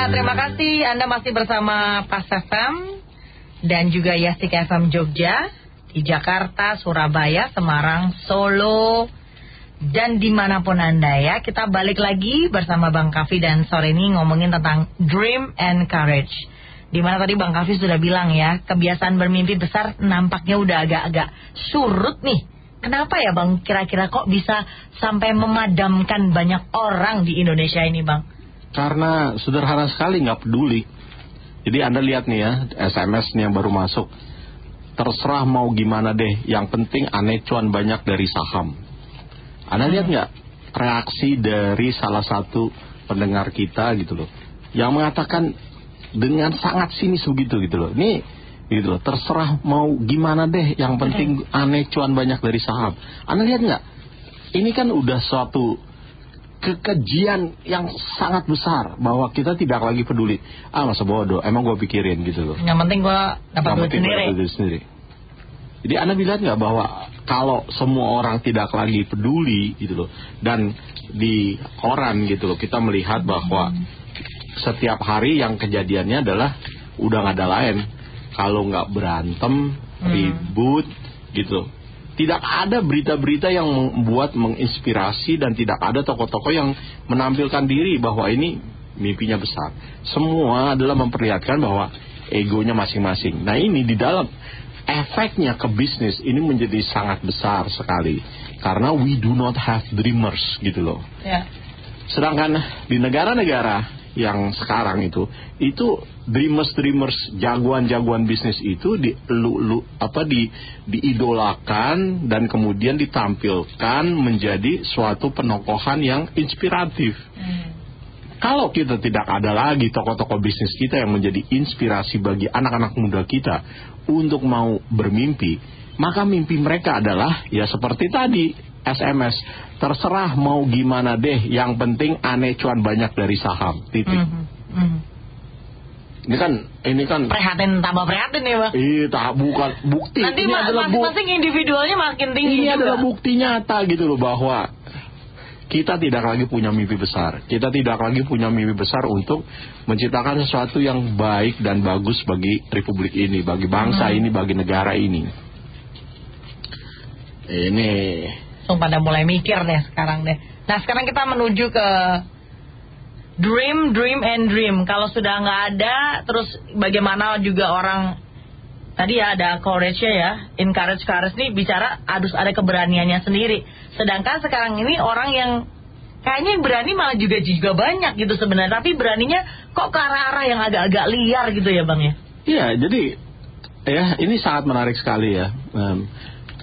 Ya, terima kasih Anda masih bersama Pas FM dan juga Yastik FM Jogja di Jakarta, Surabaya, Semarang, Solo, dan di mana pun Anda ya. Kita balik lagi bersama Bang Kafi dan sore ini ngomongin tentang dream and courage. Di mana tadi Bang Kafi sudah bilang ya, kebiasaan bermimpi besar nampaknya udah agak-agak surut nih. Kenapa ya Bang kira-kira kok bisa sampai memadamkan banyak orang di Indonesia ini Bang? Karena sederhana sekali nggak peduli. Jadi Anda lihat nih ya, SMS nih yang baru masuk. Terserah mau gimana deh, yang penting aneh cuan banyak dari saham. Anda lihat nggak reaksi dari salah satu pendengar kita gitu loh. Yang mengatakan dengan sangat sinis begitu gitu loh. Ini gitu loh, terserah mau gimana deh, yang penting aneh cuan banyak dari saham. Anda lihat nggak? Ini kan udah suatu kekejian yang sangat besar bahwa kita tidak lagi peduli. Ah masa bodoh, emang gue pikirin gitu loh. Yang penting gue dapat duit sendiri. sendiri. Jadi anda bilang nggak bahwa kalau semua orang tidak lagi peduli gitu loh dan di koran gitu loh kita melihat bahwa setiap hari yang kejadiannya adalah udah nggak ada lain kalau nggak berantem ribut gitu tidak ada berita-berita yang membuat menginspirasi dan tidak ada tokoh-tokoh yang menampilkan diri bahwa ini mimpinya besar. Semua adalah memperlihatkan bahwa egonya masing-masing. Nah ini di dalam efeknya ke bisnis ini menjadi sangat besar sekali. Karena we do not have dreamers gitu loh. Ya. Sedangkan di negara-negara yang sekarang itu, itu dreamers-dreamers jagoan-jagoan bisnis itu di lu, lu- apa di diidolakan dan kemudian ditampilkan menjadi suatu penokohan yang inspiratif. Hmm. Kalau kita tidak ada lagi tokoh-tokoh bisnis kita yang menjadi inspirasi bagi anak-anak muda kita untuk mau bermimpi, maka mimpi mereka adalah ya seperti tadi SMS, terserah mau gimana deh, yang penting aneh cuan banyak dari saham. Titik. Mhm. Mhm. Ini kan ini kan Prihatin tambah prihatin ya Bang. Iya, tak bukan bukti. Nanti ini ma- adalah bukti. masing-masing individualnya makin tinggi Ini juga. adalah bukti nyata gitu loh bahwa kita tidak lagi punya mimpi besar. Kita tidak lagi punya mimpi besar untuk menciptakan sesuatu yang baik dan bagus bagi republik ini, bagi bangsa Hmm. ini, bagi negara ini. Ini Langsung pada mulai mikir deh sekarang deh. Nah sekarang kita menuju ke dream, dream and dream. Kalau sudah nggak ada, terus bagaimana juga orang tadi ya ada courage ya, encourage courage nih bicara harus ada keberaniannya sendiri. Sedangkan sekarang ini orang yang kayaknya yang berani malah juga juga banyak gitu sebenarnya, tapi beraninya kok ke arah-arah yang agak-agak liar gitu ya bang ya. Iya, jadi ya ini sangat menarik sekali ya.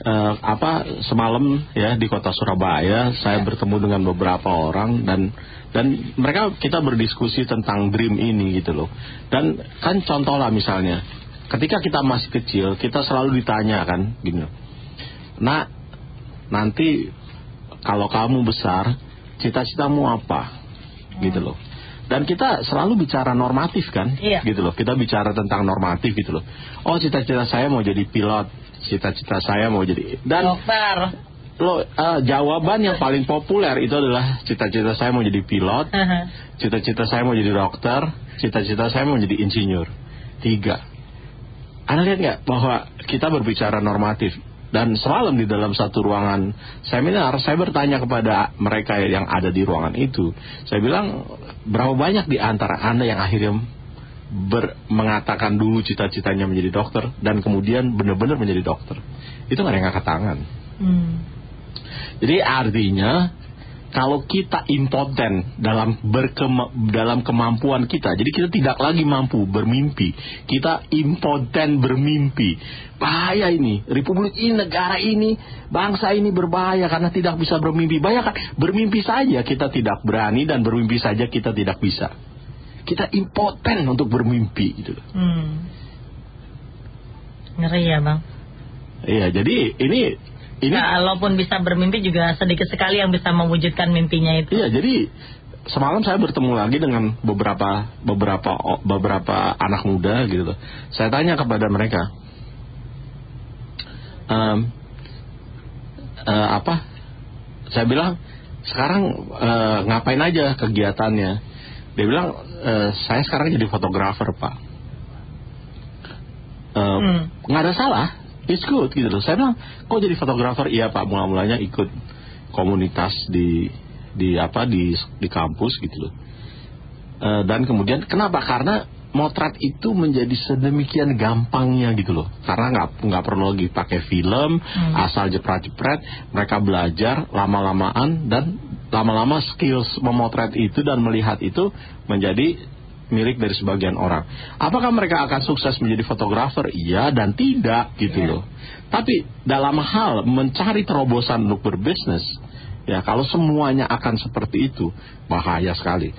Eh, apa semalam ya di kota Surabaya saya bertemu dengan beberapa orang dan dan mereka kita berdiskusi tentang dream ini gitu loh. Dan kan contoh lah misalnya, ketika kita masih kecil kita selalu ditanya kan gini. Nah, nanti kalau kamu besar, cita-citamu apa? Gitu loh. Dan kita selalu bicara normatif kan, Iya. gitu loh. Kita bicara tentang normatif gitu loh. Oh, cita-cita saya mau jadi pilot, cita-cita saya mau jadi dan Dokter. lo eh, jawaban yang paling populer itu adalah cita-cita saya mau jadi pilot, cita-cita saya mau jadi dokter, cita-cita saya mau jadi insinyur. Tiga. Anda lihat nggak bahwa kita berbicara normatif dan semalam di dalam satu ruangan seminar saya bertanya kepada mereka yang ada di ruangan itu, saya bilang berapa banyak di antara anda yang akhirnya ber- mengatakan dulu cita-citanya menjadi dokter dan kemudian benar-benar menjadi dokter itu nggak ada yang angkat tangan. Hmm. Jadi artinya kalau kita impoten dalam berkema- dalam kemampuan kita, jadi kita tidak lagi mampu bermimpi, kita impoten bermimpi. Bahaya ini, republik ini, negara ini, bangsa ini berbahaya karena tidak bisa bermimpi. Bayangkan, bermimpi saja kita tidak berani dan bermimpi saja kita tidak bisa. Kita impoten untuk bermimpi gitu. loh. Hmm. Ngeri ya bang. Iya, jadi ini ini Nah, walaupun bisa bermimpi juga sedikit sekali yang bisa mewujudkan mimpinya itu. Iya, jadi semalam saya bertemu lagi dengan beberapa beberapa beberapa anak muda gitu. loh. Saya tanya kepada mereka, "Em, eh, apa? Saya bilang sekarang eh, ngapain aja kegiatannya? Dia bilang, e, saya sekarang jadi fotografer pak. E, Hmm. nggak ada salah, it's good gitu loh. Saya bilang, kok jadi fotografer? Iya pak, mula-mulanya ikut komunitas di di apa di di kampus gitu loh. E, dan kemudian kenapa? Karena motret itu menjadi sedemikian gampangnya gitu loh. Karena nggak nggak perlu lagi pakai film, Hmm. asal jepret-jepret. Mereka belajar lama-lamaan dan lama-lama skills memotret itu dan melihat itu menjadi milik dari sebagian orang. Apakah mereka akan sukses menjadi fotografer? Iya dan tidak gitu Iya. loh. Tapi dalam hal mencari terobosan untuk berbisnis, ya kalau semuanya akan seperti itu bahaya sekali.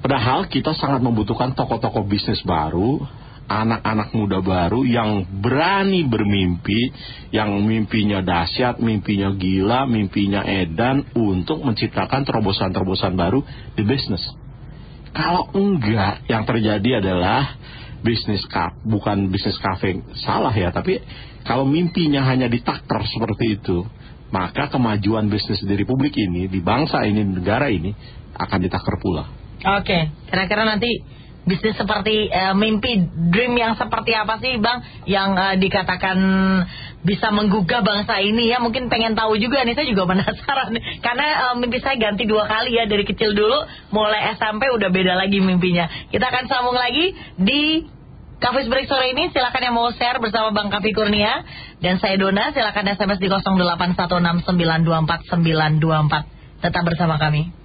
Padahal kita sangat membutuhkan tokoh-tokoh bisnis baru, anak-anak muda baru yang berani bermimpi, yang mimpinya dahsyat, mimpinya gila, mimpinya edan untuk menciptakan terobosan-terobosan baru di bisnis. Kalau enggak, yang terjadi adalah bisnis kap, bukan bisnis kafe salah ya, tapi kalau mimpinya hanya ditakter seperti itu, maka kemajuan bisnis di republik ini, di bangsa ini, di negara ini akan ditakter pula. Oke, kira-kira nanti bisnis seperti eh, mimpi dream yang seperti apa sih bang? Yang eh, dikatakan bisa menggugah bangsa ini ya. Mungkin pengen tahu juga nih saya juga penasaran. Karena eh, mimpi saya ganti dua kali ya dari kecil dulu mulai SMP udah beda lagi mimpinya. Kita akan sambung lagi di Kafe Break sore ini. Silakan yang mau share bersama Bang Kavi Kurnia dan saya Dona. Silakan SMS di 0816924924 tetap bersama kami